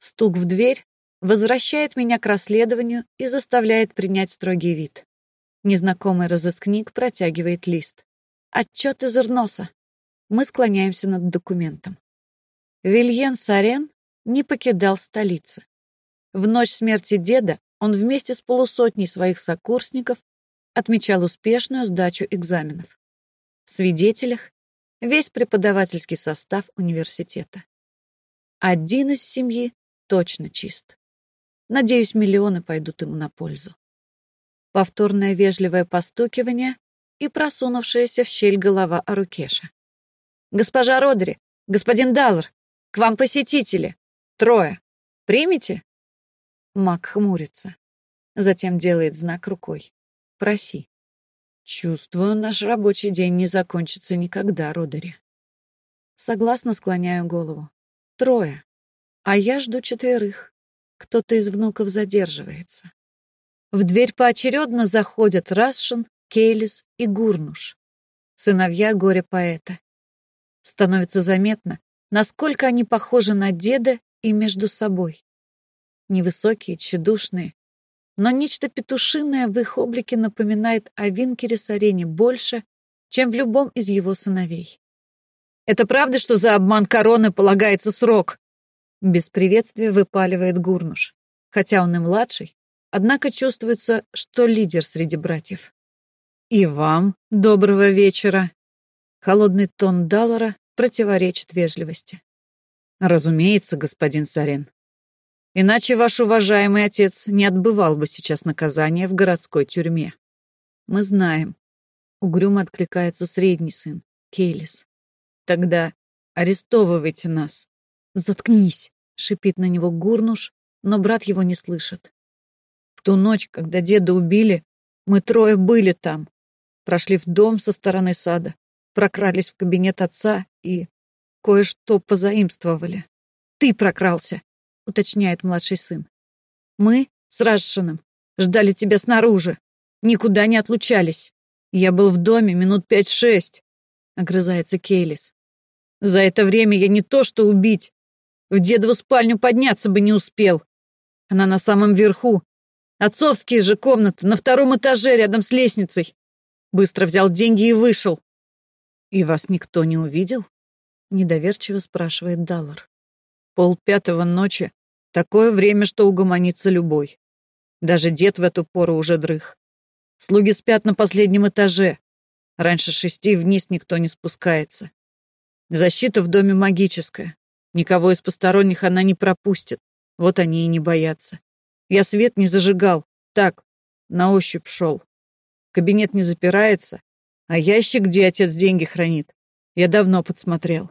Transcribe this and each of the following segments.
Стук в дверь возвращает меня к расследованию и заставляет принять строгий вид. Незнакомый разыскник протягивает лист. Отчет из Ирноса. Мы склоняемся над документом. Вильен Сарен не покидал столицы. В ночь смерти деда он вместе с полусотней своих сокурсников отмечал успешную сдачу экзаменов. В свидетелях весь преподавательский состав университета. Один из семьи точно чист. Надеюсь, миллионы пойдут ему на пользу. Повторное вежливое постукивание и просунувшаяся в щель голова Арукеша. «Госпожа Родри! Господин Даллар! К вам посетители! Трое! Примите?» Мак хмурится. Затем делает знак рукой. «Проси». «Чувствую, наш рабочий день не закончится никогда, Родери». Согласно склоняю голову. «Трое. А я жду четверых. Кто-то из внуков задерживается». В дверь поочередно заходят Расшин, Кейлис и Гурнуш, сыновья горе-поэта. Становится заметно, насколько они похожи на деда и между собой. Невысокие, тщедушные, но нечто петушиное в их облике напоминает о Винкере Сарене больше, чем в любом из его сыновей. «Это правда, что за обман короны полагается срок?» Без приветствия выпаливает Гурнуш, хотя он и младший, однако чувствуется, что лидер среди братьев. «И вам доброго вечера!» Холодный тон Даллара противоречит вежливости. «Разумеется, господин Сарен. Иначе ваш уважаемый отец не отбывал бы сейчас наказание в городской тюрьме. Мы знаем». Угрюмо откликается средний сын, Кейлис. «Тогда арестовывайте нас». «Заткнись!» — шипит на него Гурнуш, но брат его не слышит. В ту ночь, когда деда убили, мы трое были там. Прошли в дом со стороны сада, прокрались в кабинет отца и кое-что позаимствовали. Ты прокрался, уточняет младший сын. Мы с Рашиным ждали тебя снаружи, никуда не отлучались. Я был в доме минут пять-шесть, огрызается Кейлис. За это время я не то что убить, в дедову спальню подняться бы не успел. Она на самом верху, Отцовские же комнаты на втором этаже рядом с лестницей. Быстро взял деньги и вышел. И вас никто не увидел? Недоверчиво спрашивает Даллар. Пол пятого ночи — такое время, что угомонится любой. Даже дед в эту пору уже дрых. Слуги спят на последнем этаже. Раньше шести вниз никто не спускается. Защита в доме магическая. Никого из посторонних она не пропустит. Вот они и не боятся. Я свет не зажигал. Так, на ощупь шел. Кабинет не запирается, а ящик, где отец деньги хранит, я давно подсмотрел.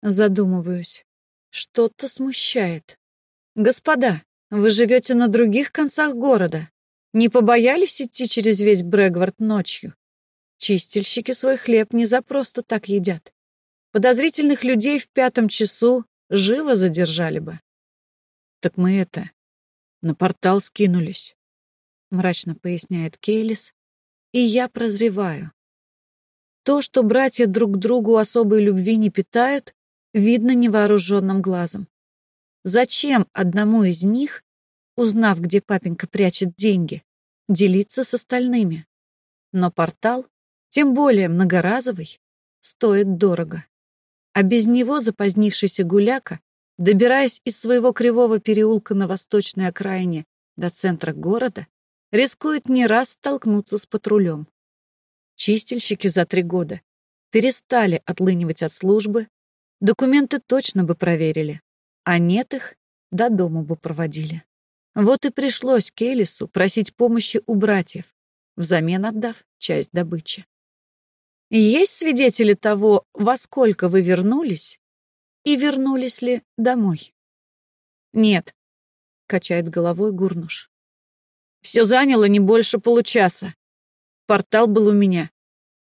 Задумываюсь. Что-то смущает. Господа, вы живете на других концах города. Не побоялись идти через весь Брэгвард ночью? Чистильщики свой хлеб не за просто так едят. Подозрительных людей в пятом часу живо задержали бы. Так мы это, на портал скинулись, мрачно поясняет Кейлис, и я прозреваю. То, что братья друг другу особой любви не питают, видно невооруженным глазом. Зачем одному из них, узнав, где папенька прячет деньги, делиться с остальными? Но портал, тем более многоразовый, стоит дорого. А без него запозднившийся гуляка добираясь из своего кривого переулка на восточной окраине до центра города, рискует не раз столкнуться с патрулем. Чистильщики за три года перестали отлынивать от службы, документы точно бы проверили, а нет их, до дома бы проводили. Вот и пришлось Келлису просить помощи у братьев, взамен отдав часть добычи. Есть свидетели того, во сколько вы вернулись и вернулись ли домой. «Нет», — качает головой Гурнуш. «Все заняло не больше получаса. Портал был у меня.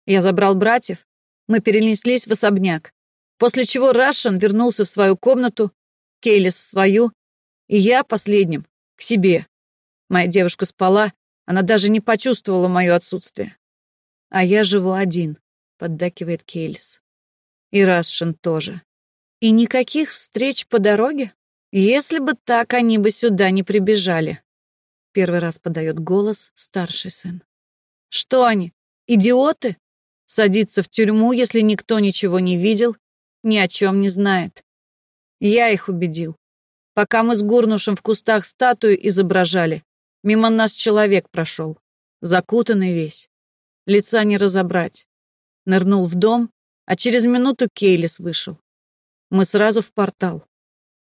Я забрал братьев, мы перенеслись в особняк, после чего Рашен вернулся в свою комнату, Кейлис в свою, и я последним, к себе. Моя девушка спала, она даже не почувствовала мое отсутствие. А я живу один, поддакивает Кейлис. И Рашен тоже. И никаких встреч по дороге? Если бы так, они бы сюда не прибежали. Первый раз подает голос старший сын. Что они, идиоты? Садиться в тюрьму, если никто ничего не видел, ни о чем не знает. Я их убедил. Пока мы с Гурнушем в кустах статую изображали, мимо нас человек прошел, закутанный весь. Лица не разобрать. Нырнул в дом, а через минуту Кейлис вышел. Мы сразу в портал.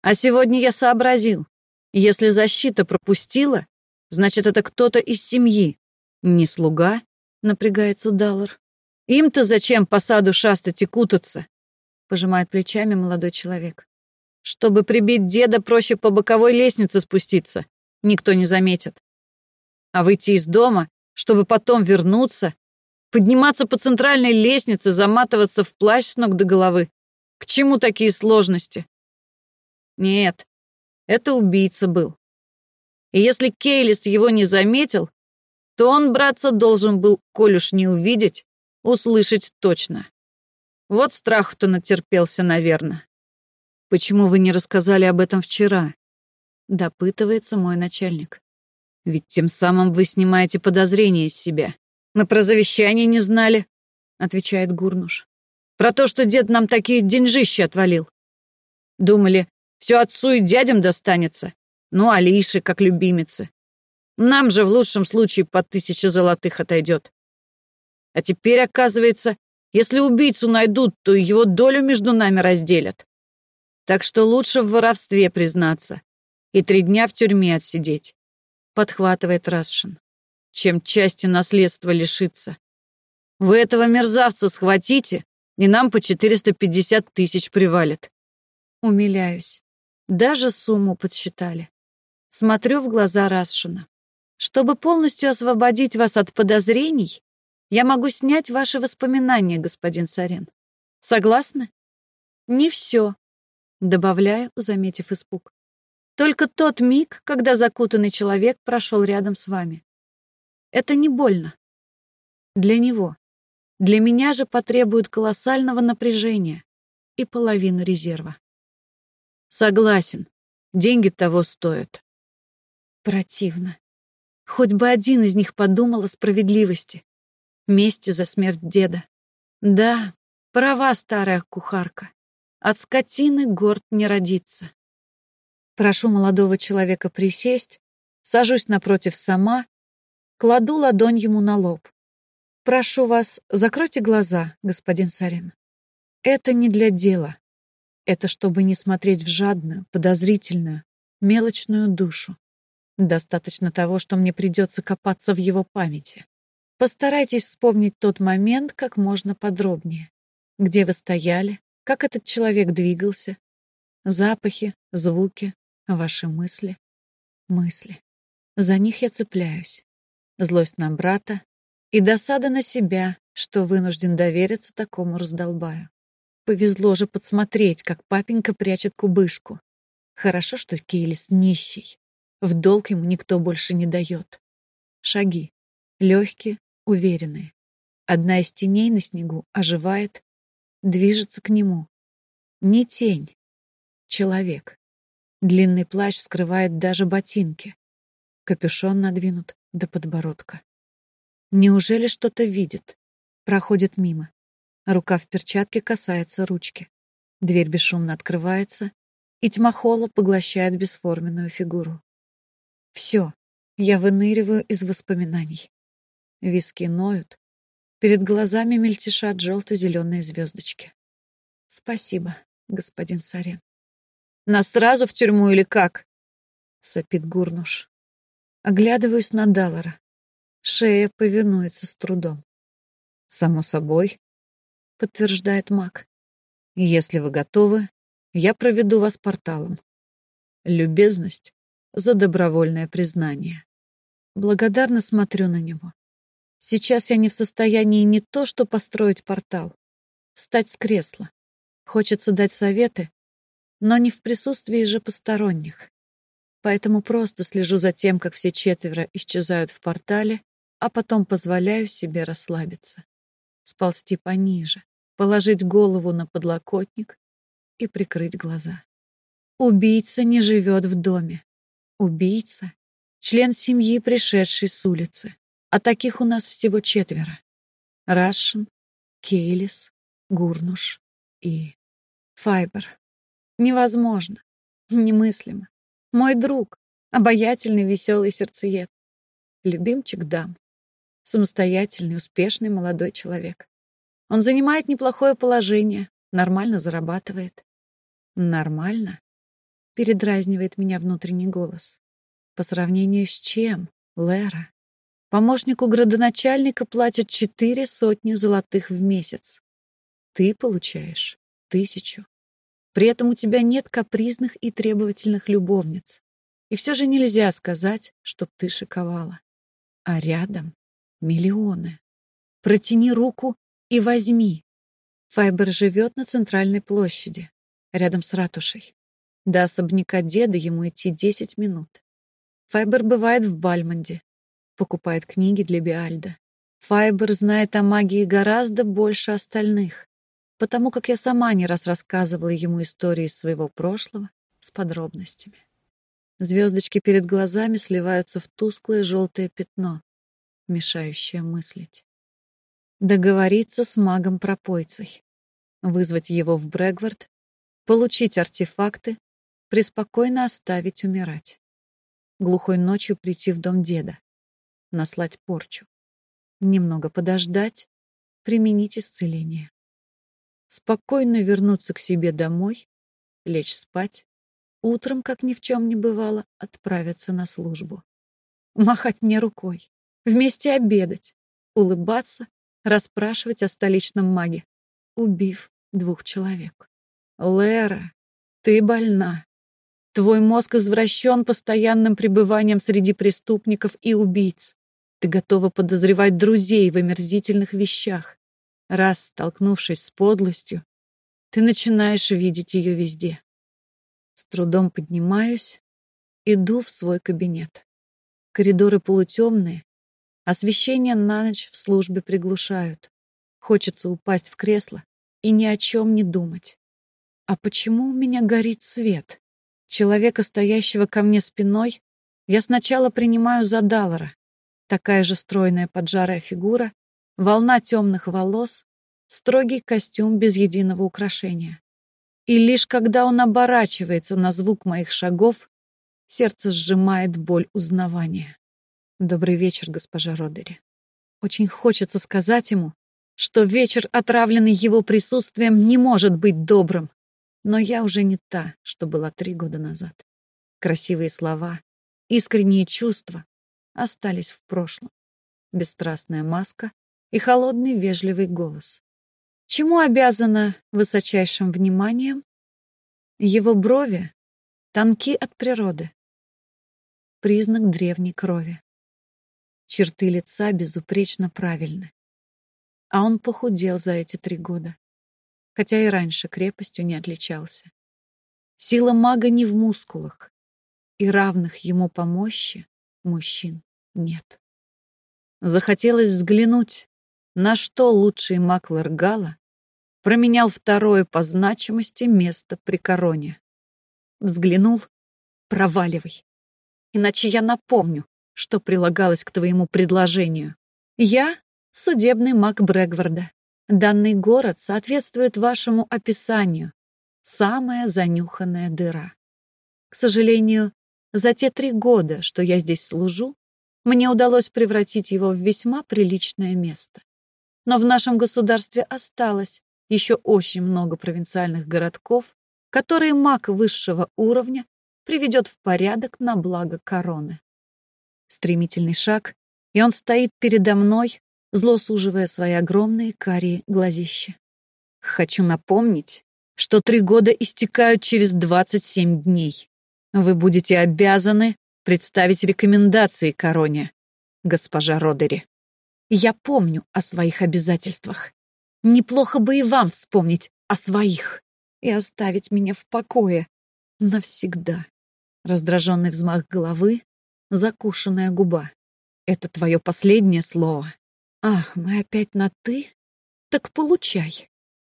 А сегодня я сообразил, если защита пропустила, значит, это кто-то из семьи. Не слуга, напрягается Даллар. Им-то зачем по саду шастать и кутаться? Пожимает плечами молодой человек. Чтобы прибить деда, проще по боковой лестнице спуститься. Никто не заметит. А выйти из дома, чтобы потом вернуться, подниматься по центральной лестнице, заматываться в плащ с ног до головы. К чему такие сложности? Нет, это убийца был. И если Кейлис его не заметил, то он, братца, должен был, коль уж не увидеть, услышать точно. Вот страху-то натерпелся, наверное. «Почему вы не рассказали об этом вчера?» — допытывается мой начальник. «Ведь тем самым вы снимаете подозрения с себя. Мы про завещание не знали», — отвечает Гурнуш. «Про то, что дед нам такие деньжища отвалил. Думали, все отцу и дядям достанется, ну, а Лише как любимицы. Нам же в лучшем случае по тысяче золотых отойдет. А теперь, оказывается, если убийцу найдут, то его долю между нами разделят. Так что лучше в воровстве признаться и три дня в тюрьме отсидеть, подхватывает Расшин, чем части наследства лишиться. Вы этого мерзавца схватите, и нам по 450 тысяч привалит. Умиляюсь. Даже сумму подсчитали. Смотрю в глаза Расшина. Чтобы полностью освободить вас от подозрений, я могу снять ваши воспоминания, господин Сарен. Согласны? Не все, добавляю, заметив испуг. Только тот миг, когда закутанный человек прошел рядом с вами. Это не больно. Для него. Для меня же потребует колоссального напряжения и половину резерва. Согласен. Деньги того стоят. Противно. Хоть бы один из них подумал о справедливости. Мести за смерть деда. Да, права старая кухарка. От скотины горд не родится. Прошу молодого человека присесть, сажусь напротив сама, кладу ладонь ему на лоб. Прошу вас, закройте глаза, господин Сарин. Это не для дела. Это чтобы не смотреть в жадную, подозрительную, мелочную душу. Достаточно того, что мне придется копаться в его памяти. Постарайтесь вспомнить тот момент как можно подробнее. Где вы стояли, как этот человек двигался, запахи, звуки, ваши мысли. Мысли. За них я цепляюсь. Злость на брата и досада на себя, что вынужден довериться такому раздолбаю. Повезло же подсмотреть, как папенька прячет кубышку. Хорошо, что Кейлис нищий. В долг ему никто больше не дает. Шаги. Легкие, уверенные. Одна из теней на снегу оживает, движется к нему. Не тень. Человек. Длинный плащ скрывает даже ботинки. Капюшон надвинут до подбородка. Неужели что-то видит? Проходит мимо. Рука в перчатке касается ручки. Дверь бесшумно открывается, и тьма холла поглощает бесформенную фигуру. Все, я выныриваю из воспоминаний. Виски ноют, перед глазами мельтешат желто-зеленые звездочки. Спасибо, господин Сарен. Нас сразу в тюрьму или как? Сопит Гурнуш. Оглядываюсь на Даллара. Шея повинуется с трудом. Само собой, подтверждает маг. Если вы готовы, я проведу вас порталом. Любезность за добровольное признание. Благодарно смотрю на него. Сейчас я не в состоянии не то, что построить портал, встать с кресла. Хочется дать советы, но не в присутствии же посторонних. Поэтому просто слежу за тем, как все четверо исчезают в портале, а потом позволяю себе расслабиться, сползти пониже, положить голову на подлокотник и прикрыть глаза. Убийца не живет в доме. Убийца — член семьи, пришедший с улицы. А таких у нас всего четверо. Рашин, Кейлис, Гурнуш и Файбер. Невозможно. Немыслимо. Мой друг, обаятельный, веселый сердцеед. Любимчик дам. Самостоятельный, успешный молодой человек. Он занимает неплохое положение, нормально зарабатывает. Нормально? Передразнивает меня внутренний голос. По сравнению с чем, Лера? Помощнику градоначальника платят четыре сотни золотых в месяц. Ты получаешь тысячу. При этом у тебя нет капризных и требовательных любовниц. И все же нельзя сказать, чтоб ты шиковала. А рядом миллионы. Протяни руку и возьми. Файбер живет на центральной площади, рядом с ратушей. До особняка деда ему идти 10 минут. Файбер бывает в Бальмонде, покупает книги для Биальда. Файбер знает о магии гораздо больше остальных, потому как я сама не раз рассказывала ему истории своего прошлого с подробностями. Звездочки перед глазами сливаются в тусклое желтое пятно, мешающее мыслить. Договориться с магом-пропойцей, вызвать его в Брэгвард, получить артефакты, преспокойно оставить умирать. Глухой ночью прийти в дом деда, наслать порчу. Немного подождать, применить исцеление. Спокойно вернуться к себе домой, лечь спать, утром, как ни в чем не бывало, отправиться на службу. Махать мне рукой, вместе обедать, улыбаться, расспрашивать о столичном маге, убив двух человек. Лера, ты больна. Твой мозг извращен постоянным пребыванием среди преступников и убийц. Ты готова подозревать друзей в омерзительных вещах. Раз столкнувшись с подлостью, ты начинаешь видеть ее везде. С трудом поднимаюсь, иду в свой кабинет. Коридоры полутемные, освещение на ночь в службе приглушают. Хочется упасть в кресло и ни о чем не думать. А почему у меня горит свет? Человека, стоящего ко мне спиной, я сначала принимаю за Даллара. Такая же стройная поджарая фигура, волна темных волос, строгий костюм без единого украшения. И лишь когда он оборачивается на звук моих шагов, сердце сжимает боль узнавания. Добрый вечер, госпожа Родери. Очень хочется сказать ему, что вечер, отравленный его присутствием, не может быть добрым. Но я уже не та, что была три года назад. Красивые слова, искренние чувства остались в прошлом. Бесстрастная маска и холодный вежливый голос. Чему обязана высочайшим вниманием? Его брови тонки от природы. Признак древней крови. Черты лица безупречно правильны. А он похудел за эти три года хотя и раньше крепостью не отличался. Сила мага не в мускулах, и равных ему по мощи мужчин нет. Захотелось взглянуть, на что лучший маг Ларгала променял второе по значимости место при короне. Взглянул — проваливай. Иначе я напомню, что прилагалось к твоему предложению. Я — судебный маг Брэгварда. Данный город соответствует вашему описанию. Самая занюханная дыра. К сожалению, за те три года, что я здесь служу, мне удалось превратить его в весьма приличное место. Но в нашем государстве осталось еще очень много провинциальных городков, которые маг высшего уровня приведет в порядок на благо короны. Стремительный шаг, и он стоит передо мной, зло суживая свои огромные карие глазища. Хочу напомнить, что три года истекают через 27 дней. Вы будете обязаны представить рекомендации короне, госпожа Родери. Я помню о своих обязательствах. Неплохо бы и вам вспомнить о своих и оставить меня в покое навсегда. Раздраженный взмах головы, закушенная губа. Это твое последнее слово. Ах, мы опять на «ты»? Так получай.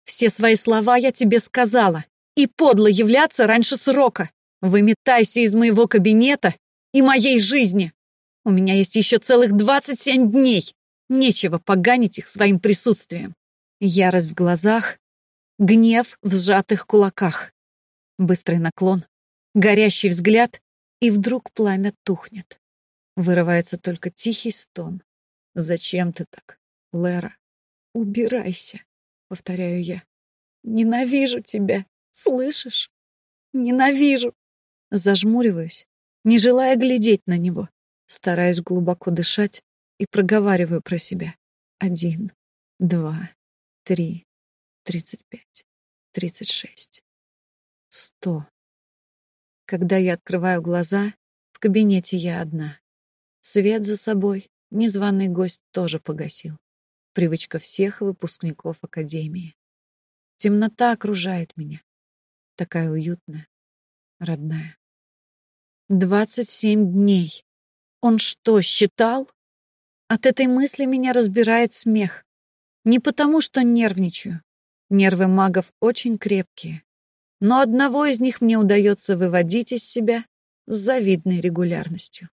Все свои слова я тебе сказала. И подло являться раньше срока. Выметайся из моего кабинета и моей жизни. У меня есть еще целых 27 дней. Нечего поганить их своим присутствием. Ярость в глазах, гнев в сжатых кулаках. Быстрый наклон, горящий взгляд, и вдруг пламя тухнет. Вырывается только тихий стон. «Зачем ты так, Лера?» «Убирайся», — повторяю я. «Ненавижу тебя, слышишь? Ненавижу!» Зажмуриваюсь, не желая глядеть на него. Стараюсь глубоко дышать и проговариваю про себя. Один, два, три, тридцать пять, тридцать шесть, сто. Когда я открываю глаза, в кабинете я одна. Свет за собой незваный гость тоже погасил. Привычка всех выпускников Академии. Темнота окружает меня. Такая уютная, родная. Двадцать семь дней. Он что, считал? От этой мысли меня разбирает смех. Не потому, что нервничаю. Нервы магов очень крепкие. Но одного из них мне удается выводить из себя с завидной регулярностью.